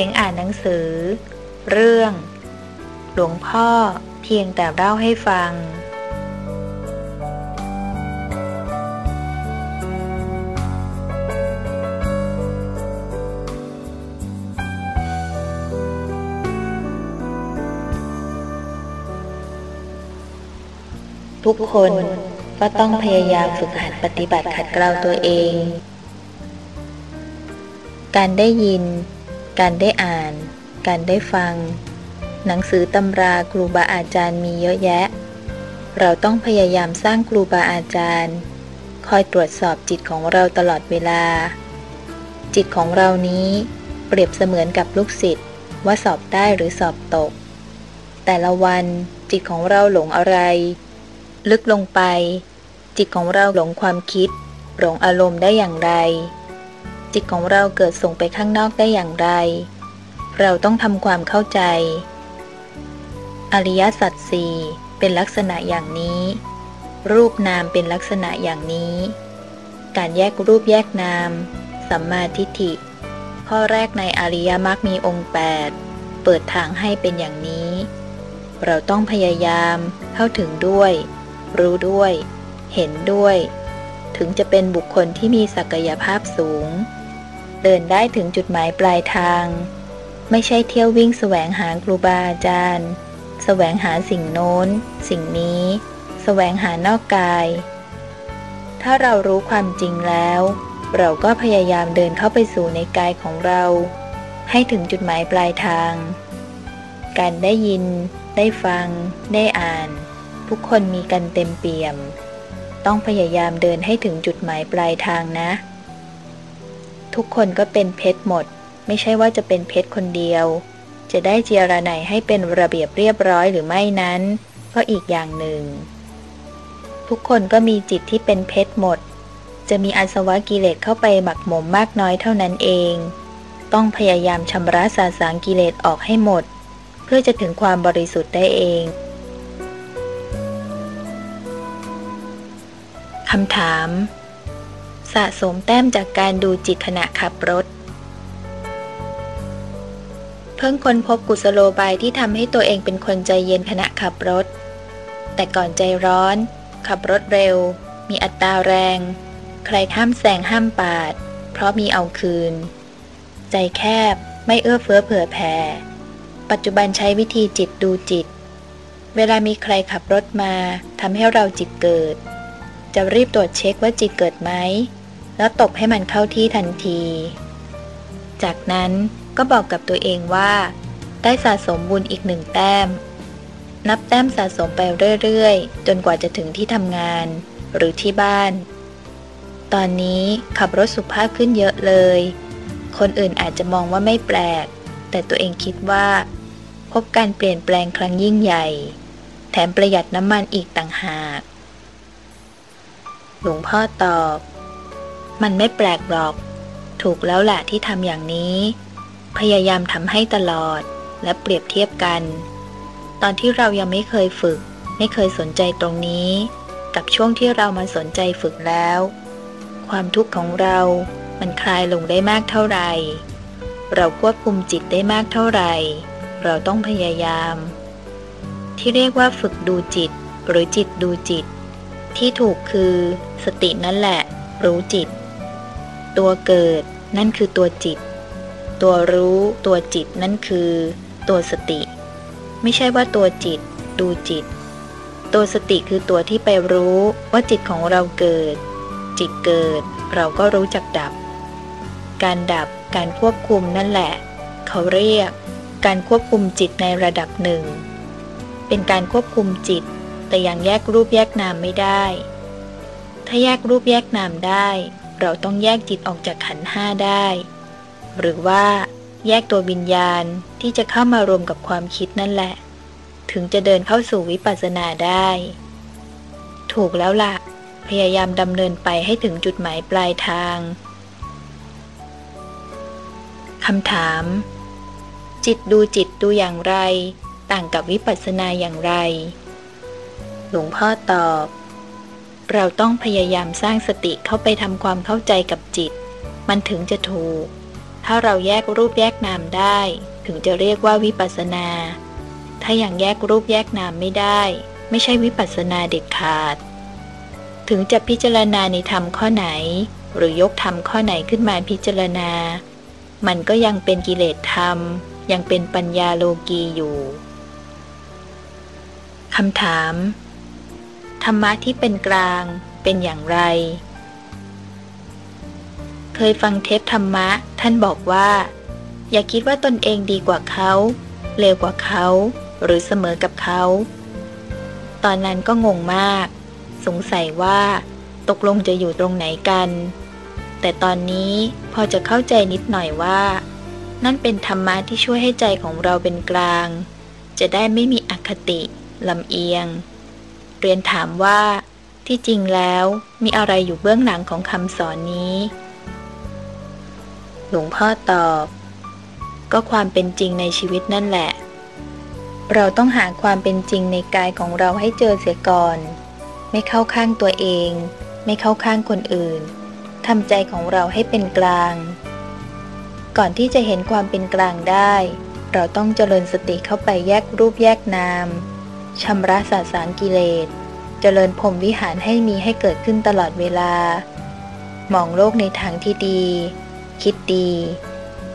สียงอ่านหนังสือ เรื่อง หลวงพ่อเพียงแต่เล่าให้ฟัง ทุกคนก็ต้องพยายามฝึกหัดปฏิบัติขัดเกลาตัวเอง การได้ยิน การได้อ่าน การได้ฟัง หนังสือตำราครูบาอาจารย์มีเยอะแยะ เราต้องพยายามสร้างครูบาอาจารย์ คอยตรวจสอบจิตของเราตลอดเวลา จิตของเรานี้เปรียบเสมือนกับลูกศิษย์ว่าสอบได้หรือสอบตก แต่ละวันจิตของเราหลงอะไร ลึกลงไป จิตของเราหลงความคิด หลงอารมณ์ได้อย่างไร จิตของเราเกิดส่งไปข้างนอกได้อย่างไร เราต้องทำความเข้าใจ อริยสัจสี่เป็นลักษณะอย่างนี้ รูปนามเป็นลักษณะอย่างนี้ การแยกรูปแยกนาม สัมมาทิฏฐิ ข้อแรกในอริยมรรคมีองค์ 8 เปิดทางให้เป็นอย่างนี้ เราต้องพยายามเข้าถึงด้วย รู้ด้วย เห็นด้วยถึงจะเป็นบุคคลที่มีศักยภาพสูง เดินได้ถึงจุดหมายปลายทาง ไม่ใช่เที่ยววิ่งแสวงหาครูบาอาจารย์แสวงหาสิ่งโน้น สิ่งนี้แสวงหานอกกาย ถ้าเรารู้ความจริงแล้ว เราก็พยายามเดินเข้าไปสู่ในกายของเรา ให้ถึงจุดหมายปลายทาง การได้ยิน ได้ฟัง ได้อ่าน ทุกคนมีกันเต็มเปี่ยม ต้องพยายามเดินให้ถึงจุดหมายปลายทางนะ ทุกคนก็เป็นเพชรหมด ไม่ใช่ว่าจะเป็นเพชรคนเดียว จะได้เจียระไหนให้เป็นระเบียบเรียบร้อยหรือไม่นั้น ก็อีกอย่างหนึ่ง ทุกคนก็มีจิตที่เป็นเพชรหมด จะมีอาสวะกิเลสเข้าไปหมักหมมมากน้อยเท่านั้นเอง ต้องพยายามชำระสาสางกิเลสออกให้หมด เพื่อจะถึงความบริสุทธิ์ได้เองคำถาม สะสมแต้มจากการดูจิตขณะขับรถ เพิ่งค้นพบกุศโลบายที่ทำให้ตัวเองเป็นคนใจเย็นขณะขับรถ แต่ก่อนใจร้อน ขับรถเร็ว มีอัตราแรง ใครห้ามแซงห้ามปาด เพราะมีเอาคืน ใจแคบไม่เอื้อเฟื้อเผื่อแผ่ ปัจจุบันใช้วิธีจิตดูจิต เวลามีใครขับรถมาทำให้เราจิตเกิดจะรีบตรวจเช็คว่าจิตเกิดไหม แล้วตบให้มันเข้าที่ทันที จากนั้นก็บอกกับตัวเองว่า ได้สะสมบุญอีกหนึ่งแต้ม นับแต้มสะสมไปเรื่อยๆ จนกว่าจะถึงที่ทำงาน หรือที่บ้าน ตอนนี้ขับรถสุภาพขึ้นเยอะเลย คนอื่นอาจจะมองว่าไม่แปลก แต่ตัวเองคิดว่า พบการเปลี่ยนแปลงครั้งยิ่งใหญ่ แถมประหยัดน้ำมันอีกต่างหาก หลวงพ่อตอบ มันไม่แปลกหรอก ถูกแล้วแหละที่ทำอย่างนี้ พยายามทำให้ตลอดและเปรียบเทียบกัน ตอนที่เรายังไม่เคยฝึก ไม่เคยสนใจตรงนี้ กับช่วงที่เรามาสนใจฝึกแล้ว ความทุกข์ของเรามันคลายลงได้มากเท่าไหร่ เราควบคุมจิตได้มากเท่าไหร่ เราต้องพยายาม ที่เรียกว่าฝึกดูจิต หรือจิตดูจิต ที่ถูกคือ สตินั่นแหละ รู้จิต ตัวเกิดนั่นคือตัวจิต ตัวรู้ตัวจิตนั่นคือ ตัวสติ ไม่ใช่ว่าตัวจิต ดูจิต ตัวสติคือตัวที่ไปรู้ว่าจิตของเราเกิด จิตเกิด เราก็รู้จักดับ การดับการควบคุมนั่นแหละ เขาเรียก การควบคุมจิตในระดับหนึ่ง เป็นการควบคุมจิต แต่ยังแยกรูปแยกนามไม่ได้ ถ้าแยกรูปแยกนามได้ เราต้องแยกจิตออกจากขันห้าได้ หรือว่าแยกตัววิญญาณที่จะเข้ามารวมกับความคิดนั่นแหละ ถึงจะเดินเข้าสู่วิปัสสนาได้ ถูกแล้วล่ะ พยายามดำเนินไปให้ถึงจุดหมายปลายทางคำถาม จิตดูจิตดูอย่างไร ต่างกับวิปัสสนาอย่างไร หลวงพ่อตอบ เราต้องพยายามสร้างสติเข้าไปทำความเข้าใจกับจิต มันถึงจะถูก ถ้าเราแยกรูปแยกนามได้ ถึงจะเรียกว่าวิปัสนา ถ้ายัางแยกรูปแยกนามไม่ได้ ไม่ใช่วิปัสสนาเด็ดขาด ถึงจะพิจารณาในธรรมข้อไหน หรือยกธรรมข้อไหนขึ้นมาพิจารณา มันก็ยังเป็นกิเลสธรรม ยังเป็นปัญญาโลกีอยู่คำถาม ธรรมะที่เป็นกลางเป็นอย่างไร เคยฟังเทปธรรมะ ท่านบอกว่า อย่าคิดว่าตนเองดีกว่าเขาเลวกว่าเขา หรือเสมอกับเขา ตอนนั้นก็งงมาก สงสัยว่า ตกลงจะอยู่ตรงไหนกัน แต่ตอนนี้พอจะเข้าใจนิดหน่อยว่า นั่นเป็นธรรมะที่ช่วยให้ใจของเราเป็นกลาง จะได้ไม่มีอคติลำเอียง เรียนถามว่า ที่จริงแล้วมีอะไรอยู่เบื้องหลังของคำสอนนี้ หลวงพ่อตอบ ก็ความเป็นจริงในชีวิตนั่นแหละ เราต้องหาความเป็นจริงในกายของเราให้เจอเสียก่อน ไม่เข้าข้างตัวเอง ไม่เข้าข้างคนอื่นทำใจของเราให้เป็นกลาง ก่อนที่จะเห็นความเป็นกลางได้ เราต้องเจริญสติเข้าไปแยกรูปแยกนาม ชำระสาสางกิเลส เจริญพรมวิหารให้มีให้เกิดขึ้นตลอดเวลา มองโลกในทางที่ดี คิดดี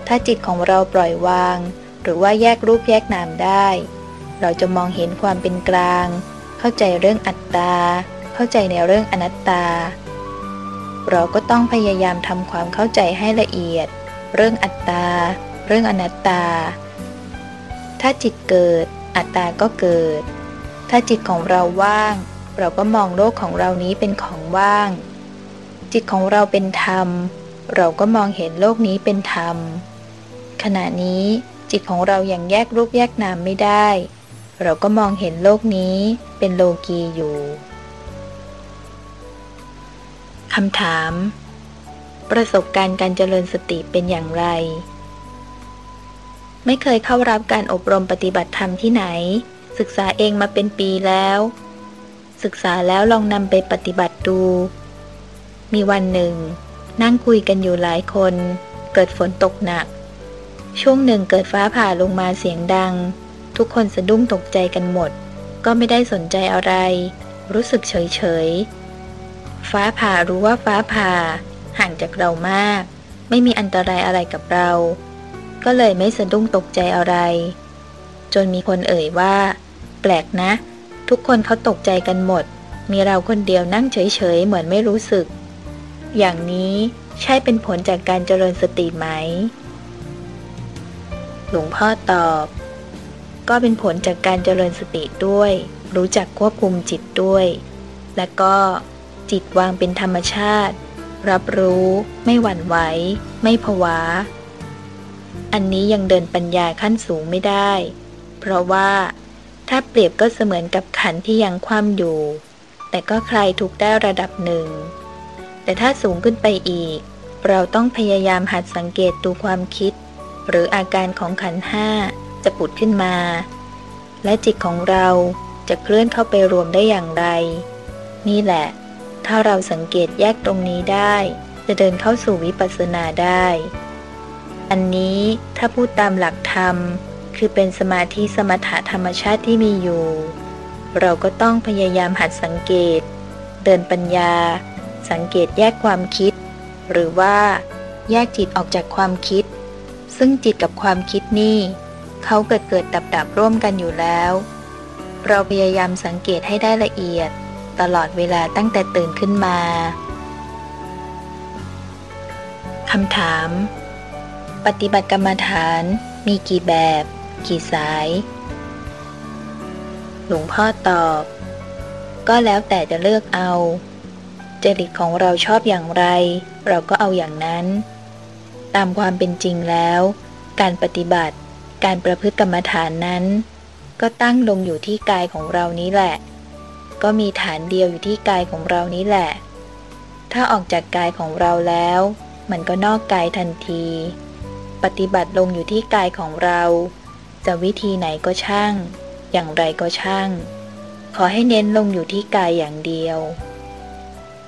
ถ้าจิตของเราปล่อยวาง หรือว่าแยกรูปแยกนามได้ เราจะมองเห็นความเป็นกลาง เข้าใจเรื่องอัตตา เข้าใจในเรื่องอนัตตา เราก็ต้องพยายามทำความเข้าใจให้ละเอียด เรื่องอัตตา เรื่องอนัตตา ถ้าจิตเกิดอัตตาก็เกิด ถ้าจิตของเราว่าง เราก็มองโลกของเรานี้เป็นของว่าง จิตของเราเป็นธรรม เราก็มองเห็นโลกนี้เป็นธรรม ขณะนี้จิตของเรายัางแยกรูปแยกนามไม่ได้ เราก็มองเห็นโลกนี้เป็นโลกีอยู่คำถาม ประสบการณ์การเจริญสติเป็นอย่างไร ไม่เคยเข้ารับการอบรมปฏิบัติธรรมที่ไหน ศึกษาเองมาเป็นปีแล้ว ศึกษาแล้วลองนำไปปฏิบัติดู มีวันหนึ่ง นั่งคุยกันอยู่หลายคน เกิดฝนตกหนัก ช่วงหนึ่งเกิดฟ้าผ่าลงมาเสียงดัง ทุกคนสะดุ้งตกใจกันหมด ก็ไม่ได้สนใจอะไร รู้สึกเฉยเฉยฟ้าผ่ารู้ว่าฟ้าผ่า ห่างจากเรามาก ไม่มีอันตรายอะไรกับเรา ก็เลยไม่สะดุ้งตกใจอะไร จนมีคนเอ่ยว่า ปลกนะ ทุกคนเขาตกใจกันหมด มีเราคนเดียวนั่งเฉยๆ เหมือนไม่รู้สึก อย่างนี้ใช่เป็นผลจากการเจริญสติไหม หลวงพ่อตอบ ก็เป็นผลจากการเจริญสติด้วย รู้จักควบคุมจิตด้วย และก็จิตวางเป็นธรรมชาติ รับรู้ไม่หวั่นไหว ไม่ผวา อันนี้ยังเดินปัญญาขั้นสูงไม่ได้ เพราะว่า ถ้าเปรียบก็เสมือนกับขันที่ยังคว่ำอยู่ แต่ก็คลายทุกได้ระดับหนึ่ง แต่ถ้าสูงขึ้นไปอีก เราต้องพยายามหัดสังเกตดูความคิด หรืออาการของขันห้าจะปุดขึ้นมา และจิตของเราจะเคลื่อนเข้าไปรวมได้อย่างไร นี่แหละ ถ้าเราสังเกตแยกตรงนี้ได้ จะเดินเข้าสู่วิปัสสนาได้ อันนี้ถ้าพูดตามหลักธรรม คือเป็นสมาธิสมถะธรรมชาติที่มีอยู่ เราก็ต้องพยายามหัดสังเกต เดินปัญญา สังเกตแยกความคิด หรือว่า แยกจิตออกจากความคิด ซึ่งจิตกับความคิดนี่ เขาเกิดเกิดดับดับร่วมกันอยู่แล้ว เราพยายามสังเกตให้ได้ละเอียด ตลอดเวลาตั้งแต่ตื่นขึ้นมาคำถาม ปฏิบัติกรรมฐานมีกี่แบบ กี่สาย หลวงพ่อตอบ ก็แล้วแต่จะเลือกเอา จริตของเราชอบอย่างไร เราก็เอาอย่างนั้น ตามความเป็นจริงแล้ว การปฏิบัติ การประพฤติกรรมฐานนั้น ก็ตั้งลงอยู่ที่กายของเรานี้แหละ ก็มีฐานเดียวอยู่ที่กายของเรานี้แหละ ถ้าออกจากกายของเราแล้ว มันก็นอกกายทันที ปฏิบัติลงอยู่ที่กายของเรา จะวิธีไหนก็ช่าง อย่างไรก็ช่าง ขอให้เน้นลงอยู่ที่กายอย่างเดียว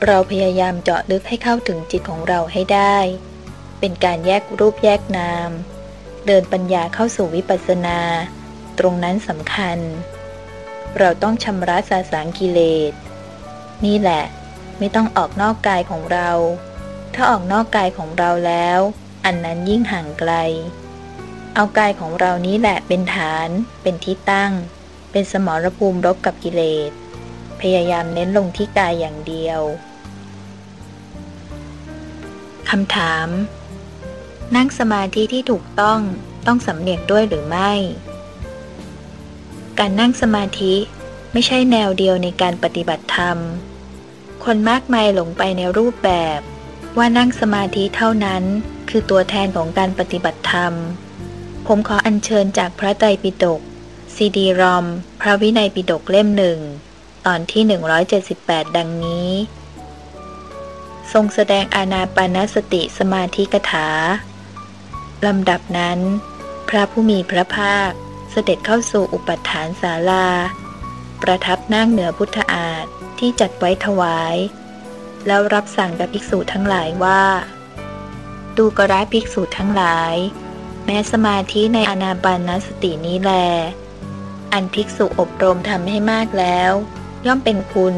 เราพยายามเจาะลึกให้เข้าถึงจิตของเราให้ได้ เป็นการแยกรูปแยกนาม เดินปัญญาเข้าสู่วิปัสสนา ตรงนั้นสำคัญ เราต้องชำระสาสางกิเลส นี่แหละ ไม่ต้องออกนอกกายของเรา ถ้าออกนอกกายของเราแล้ว อันนั้นยิ่งห่างไกล เอากายของเรานี้แหละเป็นฐาน เป็นที่ตั้ง เป็นสมรภูมิรบกับกิเลส พยายามเน้นลงที่กายอย่างเดียวคำถาม นั่งสมาธิที่ถูกต้องต้องสำเนียกด้วยหรือไม่ การนั่งสมาธิไม่ใช่แนวเดียวในการปฏิบัติธรรม คนมากมายหลงไปในรูปแบบ ว่านั่งสมาธิเท่านั้น คือตัวแทนของการปฏิบัติธรรม ผมขออัญเชิญจากพระไตรปิฎกซีดีรอม พระวินัยปิฎกเล่มหนึ่ง ตอนที่ 178 ดังนี้ ทรงแสดงอานาปานสติสมาธิกถา ลำดับนั้น พระผู้มีพระภาคเสด็จเข้าสู่อุปัฏฐานศาลา ประทับนั่งเหนือพุทธอาฏที่จัดไว้ถวาย แล้วรับสั่งกับภิกษุทั้งหลายว่า ดูกระภิกษุทั้งหลาย แม้สมาธิในอนาปานสตินี้แล อันภิกษุอบรมทำให้มากแล้ว ย่อมเป็นคุณ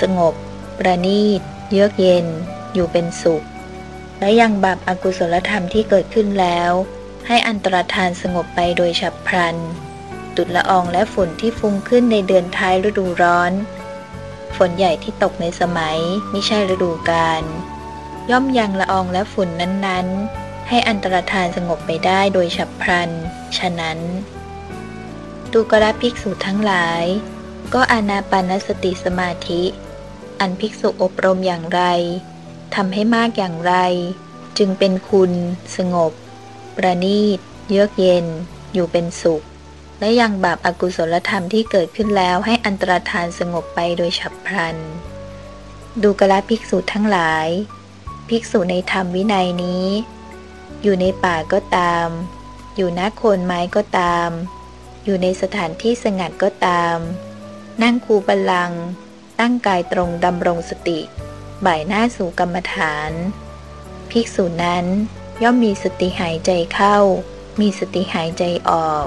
สงบ ประณีต เยือกเย็น อยู่เป็นสุข และยังบาปอากุศลธรรมที่เกิดขึ้นแล้ว ให้อันตรธานสงบไปโดยฉับพลัน ตุดละอองและฝนที่ฟุ้งขึ้นในเดือนท้ายฤดูร้อน ฝนใหญ่ที่ตกในสมัยไม่ใช่ฤดูกาลย่อมยังละอองและฝุ่นนั้นๆ ให้อันตรธานสงบไปได้โดยฉับพลัน ฉะนั้นตูกระภิกษุทั้งหลาย ก็อานาปานสติสมาธิ อันภิกษุอบรมอย่างไรทำให้มากอย่างไร จึงเป็นคุณ สงบ ประณีต เยือกเย็น อยู่เป็นสุข และยังบาปอากุศลธรรมที่เกิดขึ้นแล้วให้อันตรธานสงบไปโดยฉับพลัน ดูกระภิกษุทั้งหลาย ภิกษุในธรรมวินัยนี้ อยู่ในป่าก็ตาม อยู่ณโคนไม้ก็ตาม อยู่ในสถานที่สงัดก็ตาม นั่งคูบัลลัง ตั้งกายตรงดำรงสติ บ่ายหน้าสู่กรรมฐาน ภิกษุนั้นย่อมมีสติหายใจเข้า มีสติหายใจออก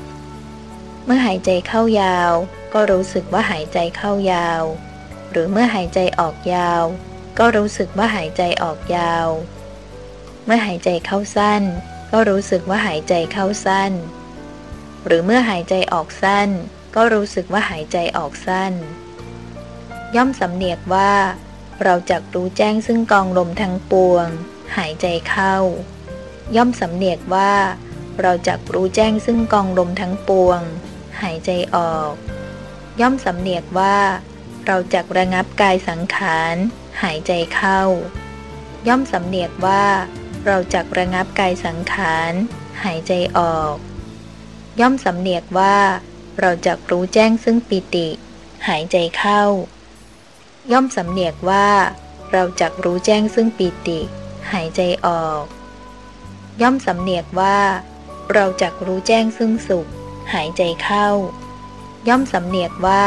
เมื่อหายใจเข้ายาว ก็รู้สึกว่าหายใจเข้ายาว หรือเมื่อหายใจออกยาว ก็รู้สึกว่าหายใจออกยาว เมื่อหายใจเข้าสั้น ก็รู้สึกว่าหายใจเข้าสั้น หรือเมื่อหายใจออกสั้น ก็รู้สึกว่าหายใจออกสั้น ย่อมสำเนียกว่า เราจักรู้แจ้งซึ่งกองลมทั้งปวง หายใจเข้า ย่อมสำเนียกว่า เราจักรู้แจ้งซึ่งกองลมทั้งปวง หายใจออก ย่อมสำเนียกว่า เราจักระงับกายสังขาร หายใจเข้า ย่อมสำเนียกว่า เราจักระงับกายสังขาร หายใจออก ย่อมสำเนียกว่า เราจักรู้แจ้งซึ่งปิติ หายใจเข้า ย่อมสำเนียกว่า เราจักรู้แจ้งซึ่งปีติ หายใจออก ย่อมสำเนียกว่า เราจักรู้แจ้งซึ่งสุข หายใจเข้า ย่อมสำเนียกว่า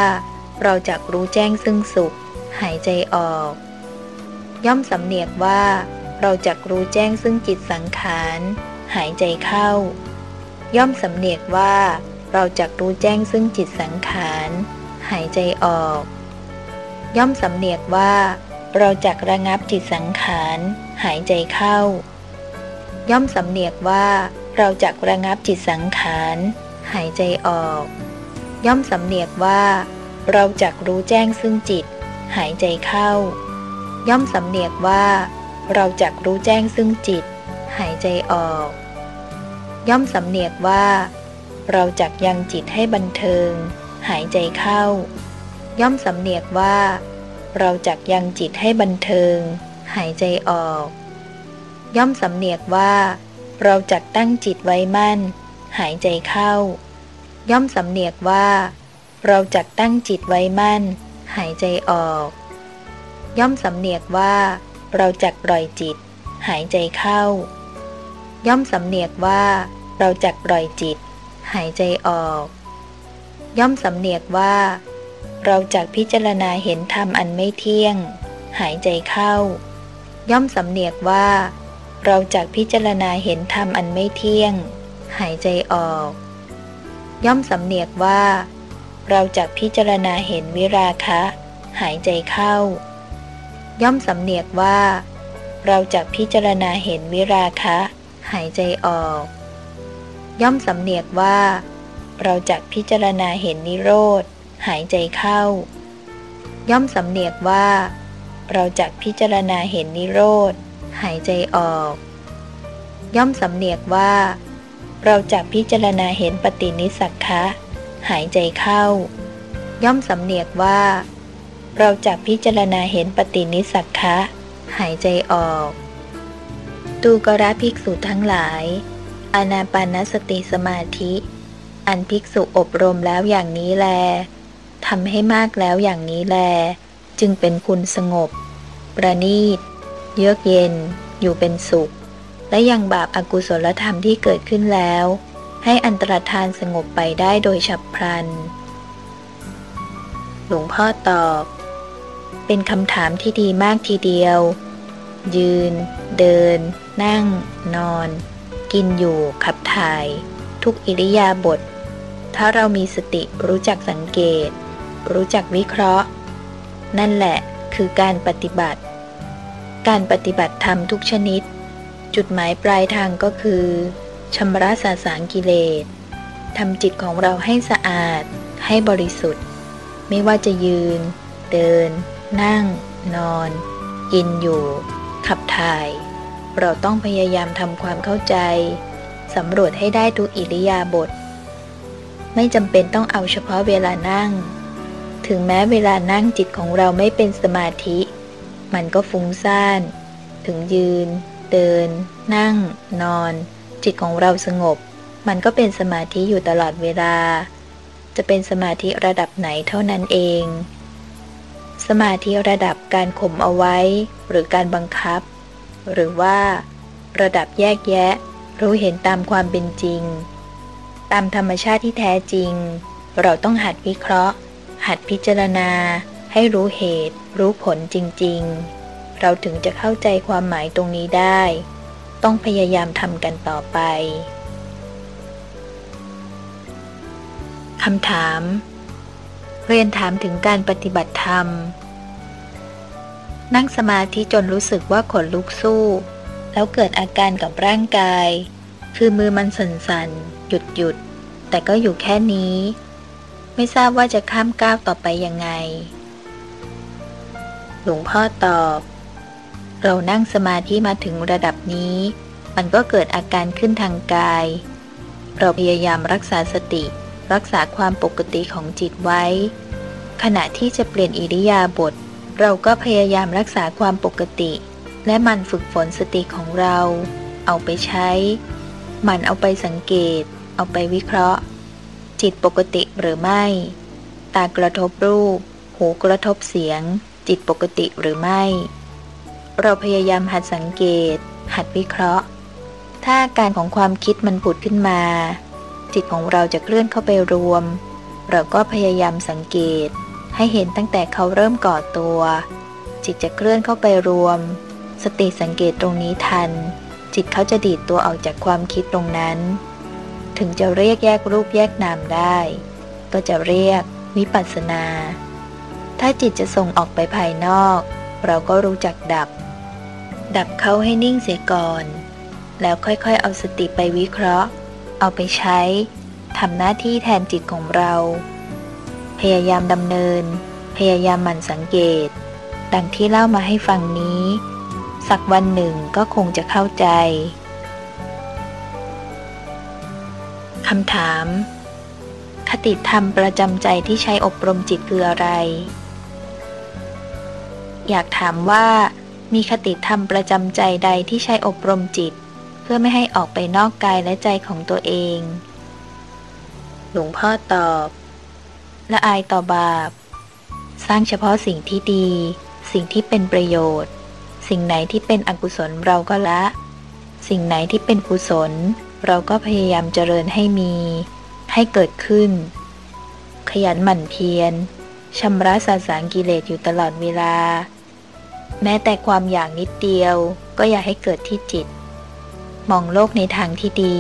เราจักรู้แจ้งซึ่งสุข หายใจออก ย่อมสำเนียกว่า เราจักรู้แจ้งซึ่งจิตสังขาร หายใจเข้า ย่อมสำเนียกว่า เราจักรู้แจ้งซึ่งจิตสังขาร หายใจออก ย่อมสำเนียกว่า เราจักระงับจิตสังขาร หายใจเข้า ย่อมสำเนียกว่า เราจักระงับจิตสังขาร หายใจออก ย่อมสำเนียกว่า เราจักรู้แจ้งซึ่งจิต หายใจเข้า ย่อมสำเนียกว่า เราจักรู้แจ้งซึ่งจิต หายใจออก ย่อมสำเนียกว่า เราจักยังจิตให้บันเทิง หายใจเข้า ย่อมสำเนียกว่า เราจักยังจิตให้บันเทิง หายใจออก ย่อมสำเนียกว่า เราจักตั้งจิตไว้มั่น หายใจเข้า ย่อมสำเนียกว่า เราจักตั้งจิตไว้มั่น หายใจออก ย่อมสำเนียกว่า เราจักปล่อยจิต หายใจเข้า ย่อมสำเนียกว่า เราจักปล่อยจิต หายใจออก ย่อมสำเนียกว่า เราจักพิจารณาเห็นธรรมอันไม่เที่ยง หายใจเข้า ย่อมสำเนียกว่า เราจักพิจารณาเห็นธรรมอันไม่เที่ยง หายใจออก ย่อมสำเนียกว่า เราจักพิจารณาเห็นวิราคะ หายใจเข้า ย่อมสำเนียกว่า เราจักพิจารณาเห็นวิราคะ หายใจออก ย่อมสำเนียกว่า เราจักพิจารณาเห็นนิโรธ หายใจเข้า ย่อมสำเนียกว่า เราจักพิจารณาเห็นนิโรธ หายใจออก ย่อมสำเนียกว่า เราจักพิจารณาเห็นปฏินิสักคะ หายใจเข้า ย่อมสำเนียกว่า เราจักพิจารณาเห็นปฏินิสักคะ หายใจออก ตูกระภิกษุทั้งหลาย อานาปานสติสมาธิ อันภิกษุอบรมแล้วอย่างนี้แลทำให้มากแล้วอย่างนี้แล จึงเป็นคุณสงบ ประณีต เยือกเย็น อยู่เป็นสุข และยังบาปอากุศลธรรมที่เกิดขึ้นแล้ว ให้อันตรธานสงบไปได้โดยฉับพลัน หลวงพ่อตอบ เป็นคำถามที่ดีมากทีเดียว ยืน เดิน นั่ง นอน กินอยู่ขับถ่าย ทุกอิริยาบถถ้าเรามีสติรู้จักสังเกต รู้จักวิเคราะห์ นั่นแหละคือการปฏิบัติ การปฏิบัติธรรมทุกชนิด จุดหมายปลายทางก็คือชำระสาสางกิเลสทำจิตของเราให้สะอาด ให้บริสุทธิ์ ไม่ว่าจะยืน เดิน นั่ง นอน กินอยู่ ขับถ่าย เราต้องพยายามทำความเข้าใจสำรวจให้ได้ทุกอิริยาบถไม่จำเป็นต้องเอาเฉพาะเวลานั่ง ถึงแม้เวลานั่งจิตของเราไม่เป็นสมาธิ มันก็ฟุ้งซ่าน ถึงยืน เดิน นั่ง นอน จิตของเราสงบ มันก็เป็นสมาธิอยู่ตลอดเวลา จะเป็นสมาธิระดับไหนเท่านั้นเอง สมาธิระดับการข่มเอาไว้ หรือการบังคับ หรือว่า ระดับแยกแยะ รู้เห็นตามความเป็นจริง ตามธรรมชาติที่แท้จริง เราต้องหัดวิเคราะห์ หัดพิจารณา ให้รู้เหตุ รู้ผลจริง ๆ เราถึงจะเข้าใจความหมายตรงนี้ได้ ต้องพยายามทำกันต่อไปคำถาม เรียนถามถึงการปฏิบัติธรรม นั่งสมาธิจนรู้สึกว่าขนลุกสู้ แล้วเกิดอาการกับร่างกาย คือมือมันสั่นๆ หยุดหยุด แต่ก็อยู่แค่นี้ ไม่ทราบว่าจะข้ามก้าวต่อไปยังไง หลวงพ่อตอบ เรานั่งสมาธิมาถึงระดับนี้ มันก็เกิดอาการขึ้นทางกาย เราพยายามรักษาสติ รักษาความปกติของจิตไว้ ขณะที่จะเปลี่ยนอิริยาบถเราก็พยายามรักษาความปกติ และมันฝึกฝนสติของเรา เอาไปใช้ มันเอาไปสังเกต เอาไปวิเคราะห์ จิตปกติหรือไม่ ตากระทบรูป หูกระทบเสียง จิตปกติหรือไม่ เราพยายามหัดสังเกต หัดวิเคราะห์ ถ้าอาการของความคิดมันผุดขึ้นมา จิตของเราจะเคลื่อนเข้าไปรวม เราก็พยายามสังเกต ให้เห็นตั้งแต่เขาเริ่มก่อตัว จิตจะเคลื่อนเข้าไปรวม สติสังเกตตรงนี้ทัน จิตเขาจะดีดตัวออกจากความคิดตรงนั้น ถึงจะเรียกแยกรูปแยกนามได้ ก็จะเรียกวิปัสสนา ถ้าจิตจะส่งออกไปภายนอก เราก็รู้จักดับ ดับเขาให้นิ่งเสียก่อน แล้วค่อยๆเอาสติไปวิเคราะห์ เอาไปใช้ทำหน้าที่แทนจิตของเรา พยายามดำเนิน พยายามหมั่นสังเกต ดังที่เล่ามาให้ฟังนี้ สักวันหนึ่งก็คงจะเข้าใจคำถาม คติธรรมประจำใจที่ใช้อบรมจิตคืออะไร อยากถามว่ามีคติธรรมประจำใจใดที่ใช้อบรมจิต พื่อไม่ให้ออกไปนอกกายและใจของตัวเอง หลวงพ่อตอบละอายต่อบาป สร้างเฉพาะสิ่งที่ดี สิ่งที่เป็นประโยชน์ สิ่งไหนที่เป็นอกุศลเราก็ละ สิ่งไหนที่เป็นกุศล เราก็พยายามเจริญให้มี ให้เกิดขึ้น ขยันหมั่นเพียรชำระสาสางกิเลสอยู่ตลอดเวลา แม้แต่ความอยากนิดเดียวก็อย่าให้เกิดที่จิต มองโลกในทางที่ดี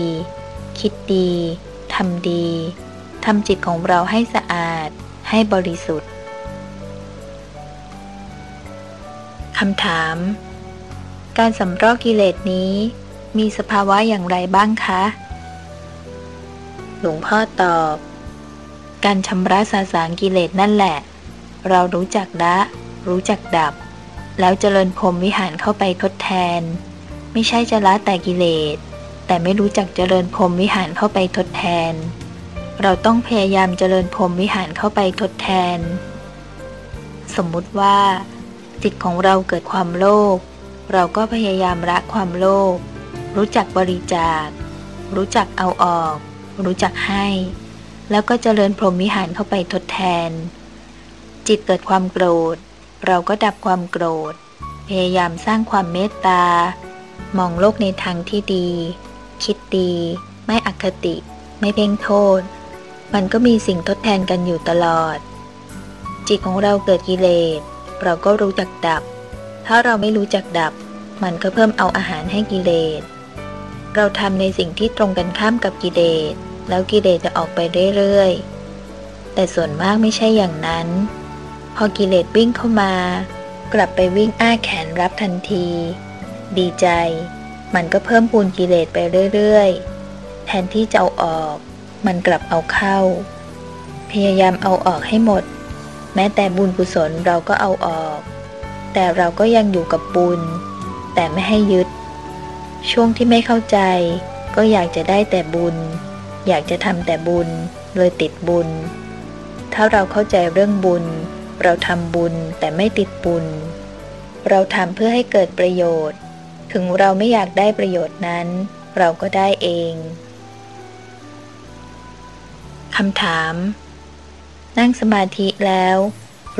คิดดี ทำดีทำจิตของเราให้สะอาด ให้บริสุทธิ์คำถาม การสำรอกกิเลสนี้ มีสภาวะอย่างไรบ้างคะ หลวงพ่อตอบ การชำระสาสางกิเลสนั่นแหละ เรารู้จักละ รู้จักดับ แล้วเจริญพรมวิหารเข้าไปทดแทน ไม่ใช่จะละแต่กิเลส แต่ไม่รู้จักเจริญพรมวิหารเข้าไปทดแทน เราต้องพยายามเจริญพรมวิหารเข้าไปทดแทน สมมุติว่า จิตของเราเกิดความโลภเราก็พยายามละความโลภรู้จักบริจาค รู้จักเอาออก รู้จักให้ แล้วก็เจริญพรหมวิหารเข้าไปทดแทน จิตเกิดความโกรธ เราก็ดับความโกรธ พยายามสร้างความเมตตา มองโลกในทางที่ดี คิดดี ไม่อคติ ไม่เพ่งโทษ มันก็มีสิ่งทดแทนกันอยู่ตลอด จิตของเราเกิดกิเลส เราก็รู้จักดับ ถ้าเราไม่รู้จักดับ มันก็เพิ่มเอาอาหารให้กิเลส เราทำในสิ่งที่ตรงกันข้ามกับกิเลส แล้วกิเลสจะออกไปเรื่อยๆ แต่ส่วนมากไม่ใช่อย่างนั้น พอกิเลสวิ่งเข้ามากลับไปวิ่งอ้าแขนรับทันที ดีใจ มันก็เพิ่มปูนกิเลสไปเรื่อยๆ แทนที่จะเอาออก มันกลับเอาเข้า พยายามเอาออกให้หมด แม้แต่บุญกุศลเราก็เอาออก แต่เราก็ยังอยู่กับบุญ แต่ไม่ให้ยึด ช่วงที่ไม่เข้าใจ ก็อยากจะได้แต่บุญ อยากจะทำแต่บุญ เลยติดบุญ ถ้าเราเข้าใจเรื่องบุญ เราทำบุญแต่ไม่ติดบุญเราทำเพื่อให้เกิดประโยชน์ ถึงเราไม่อยากได้ประโยชน์นั้น เราก็ได้เองคำถาม นั่งสมาธิแล้ว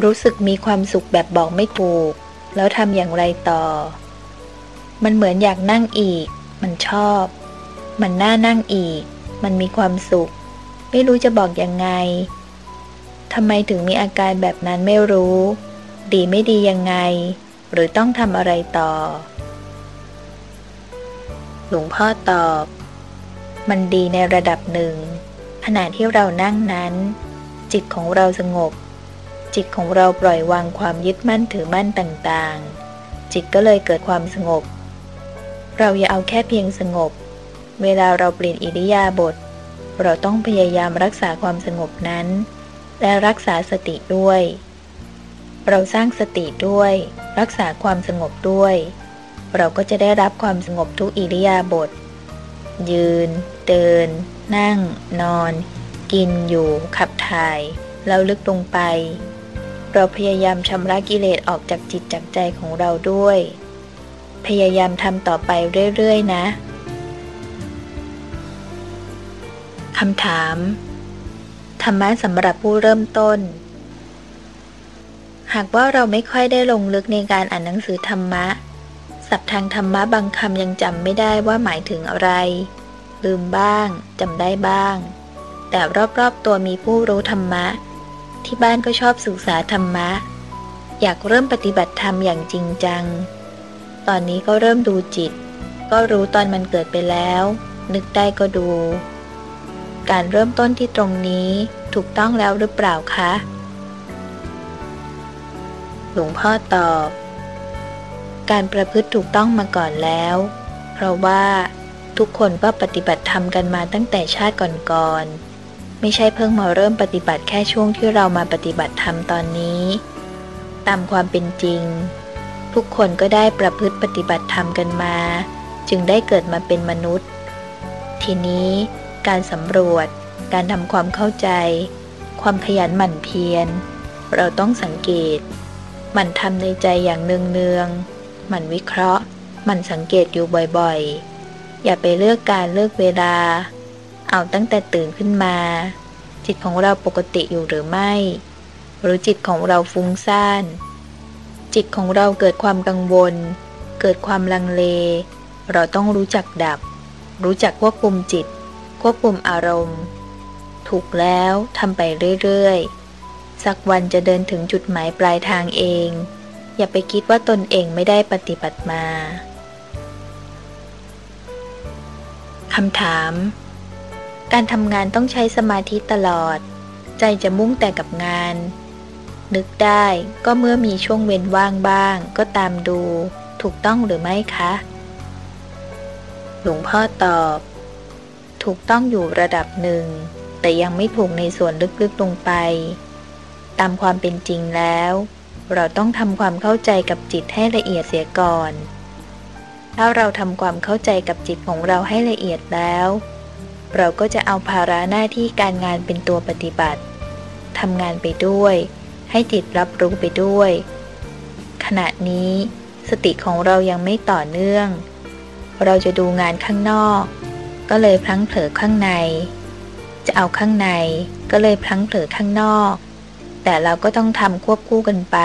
รู้สึกมีความสุขแบบบอกไม่ถูก แล้วทำอย่างไรต่อ มันเหมือนอยากนั่งอีก มันชอบ มันน่านั่งอีก มันมีความสุข ไม่รู้จะบอกยังไงทำไมถึงมีอาการแบบนั้นไม่รู้ ดีไม่ดียังไง หรือต้องทำอะไรต่อ หลวงพ่อตอบ มันดีในระดับหนึ่ง ขณะที่เรานั่งนั้น จิตของเราสงบ จิตของเราปล่อยวางความยึดมั่นถือมั่นต่างๆ จิตก็เลยเกิดความสงบ เราอย่าเอาแค่เพียงสงบ เวลาเราเปลี่ยนอิริยาบถเราต้องพยายามรักษาความสงบนั้น และรักษาสติด้วย เราสร้างสติด้วย รักษาความสงบด้วย เราก็จะได้รับความสงบทุกอิริยาบถยืน เดิน นั่ง นอน กินอยู่ขับถ่ายแล้วลึกลงไป เราพยายามชำระกิเลสออกจากจิตจากใจของเราด้วย พยายามทำต่อไปเรื่อย ๆ นะคำถาม ธรรมะสำหรับผู้เริ่มต้น หากว่าเราไม่ค่อยได้ลงลึกในการอ่านหนังสือธรรมะ ศัพท์ทางธรรมะบางคำยังจำไม่ได้ว่าหมายถึงอะไร ลืมบ้างจำได้บ้าง แต่รอบๆตัวมีผู้รู้ธรรมะ ที่บ้านก็ชอบศึกษาธรรมะ อยากเริ่มปฏิบัติธรรมอย่างจริงจัง ตอนนี้ก็เริ่มดูจิต ก็รู้ตอนมันเกิดไปแล้ว นึกได้ก็ดู การเริ่มต้นที่ตรงนี้ถูกต้องแล้วหรือเปล่าคะ หลวงพ่อตอบ การประพฤติถูกต้องมาก่อนแล้ว เพราะว่าทุกคนก็ปฏิบัติธรรมกันมาตั้งแต่ชาติก่อนๆ ไม่ใช่เพิ่งมาเริ่มปฏิบัติแค่ช่วงที่เรามาปฏิบัติธรรมตอนนี้ ตามความเป็นจริง ทุกคนก็ได้ประพฤติปฏิบัติธรรมกันมา จึงได้เกิดมาเป็นมนุษย์ ทีนี้การสำรวจ การทำความเข้าใจ ความขยันหมั่นเพียร เราต้องสังเกต หมั่นทำในใจอย่างเนืองๆ มันวิเคราะห์ มันสังเกตอยู่บ่อยๆ อย่าไปเลือกการเลือกเวลา เอาตั้งแต่ตื่นขึ้นมา จิตของเราปกติอยู่หรือไม่ หรือจิตของเราฟุ้งซ่าน จิตของเราเกิดความกังวล เกิดความลังเล เราต้องรู้จักดับ รู้จักควบคุมจิต ควบคุมอารมณ์ ถูกแล้วทำไปเรื่อยๆ สักวันจะเดินถึงจุดหมายปลายทางเอง อย่าไปคิดว่าตนเองไม่ได้ปฏิบัติมาคำถาม การทำงานต้องใช้สมาธิตลอด ใจจะมุ่งแต่กับงาน นึกได้ก็เมื่อมีช่วงเว้นว่างบ้าง ก็ตามดู ถูกต้องหรือไม่คะ หลวงพ่อตอบ ถูกต้องอยู่ระดับหนึ่ง แต่ยังไม่ถูกในส่วนลึกๆลงไป ตามความเป็นจริงแล้ว เราต้องทำความเข้าใจกับจิตให้ละเอียดเสียก่อน ถ้าเราทำความเข้าใจกับจิตของเราให้ละเอียดแล้ว เราก็จะเอาภาระหน้าที่การงานเป็นตัวปฏิบัติทำงานไปด้วย ให้จิตรับรู้ไปด้วย ขณะนี้ สติของเรายังไม่ต่อเนื่อง เราจะดูงานข้างนอก ก็เลยพลั้งเผลอข้างใน จะเอาข้างในก็เลยพลั้งเผลอข้างนอก แต่เราก็ต้องทำควบคู่กันไป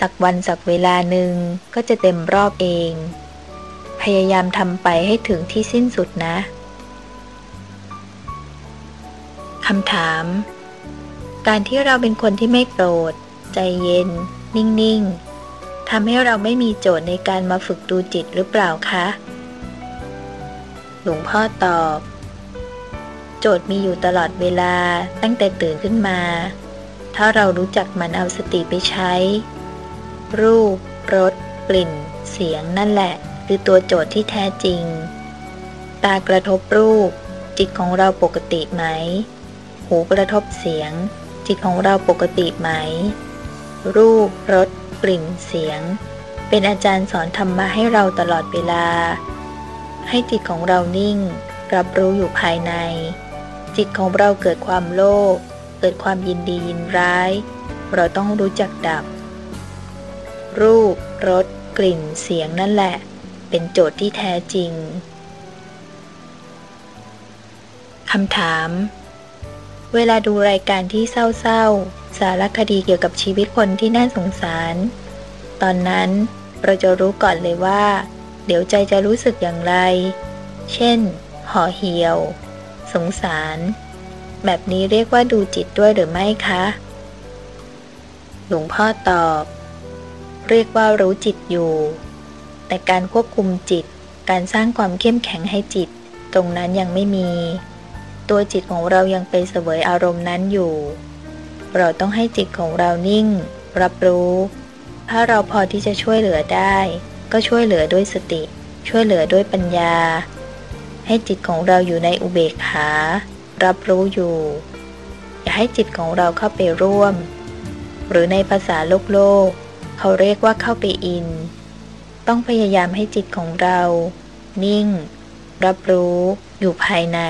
สักวันสักเวลาหนึ่งก็จะเต็มรอบเอง พยายามทำไปให้ถึงที่สิ้นสุดนะคำถาม การที่เราเป็นคนที่ไม่โกรธ ใจเย็น นิ่ง ๆ ทำให้เราไม่มีโจทย์ในการมาฝึกดูจิตหรือเปล่าคะ หลวงพ่อตอบ โจทย์มีอยู่ตลอดเวลาตั้งแต่ตื่นขึ้นมา ถ้าเรารู้จักมันเอาสติไปใช้ รูป รส กลิ่น เสียงนั่นแหละ คือตัวโจทย์ที่แท้จริง ตากระทบรูป จิตของเราปกติไหม หูกระทบเสียง จิตของเราปกติไหม รูป รส กลิ่น เสียง เป็นอาจารย์สอนธรรมะให้เราตลอดเวลา ให้จิตของเรานิ่ง รับรู้อยู่ภายใน จิตของเราเกิดความโลภ เกิดความยินดียินร้าย เราต้องรู้จักดับ รูป รส กลิ่น เสียงนั่นแหละ เป็นโจทย์ที่แท้จริง คำถาม เวลาดูรายการที่เศร้าๆ สารคดีเกี่ยวกับชีวิตคนที่น่าสงสาร ตอนนั้นเราจะรู้ก่อนเลยว่า เดี๋ยวใจจะรู้สึกอย่างไร เช่น ห่อเหี่ยว สงสาร แบบนี้เรียกว่าดูจิตด้วยหรือไม่คะ หลวงพ่อตอบ เรียกว่ารู้จิตอยู่ แต่การควบคุมจิต การสร้างความเข้มแข็งให้จิต ตรงนั้นยังไม่มี ตัวจิตของเรายังไปเสวยอารมณ์นั้นอยู่ เราต้องให้จิตของเรานิ่ง รับรู้ ถ้าเราพอที่จะช่วยเหลือได้ ก็ช่วยเหลือด้วยสติ ช่วยเหลือด้วยปัญญา ให้จิตของเราอยู่ในอุเบกขา รับรู้อยู่ อย่าให้จิตของเราเข้าไปร่วม หรือในภาษาโลกโลก เขาเรียกว่าเข้าไปอิน ต้องพยายามให้จิตของเรา นิ่ง รับรู้อยู่ภายใน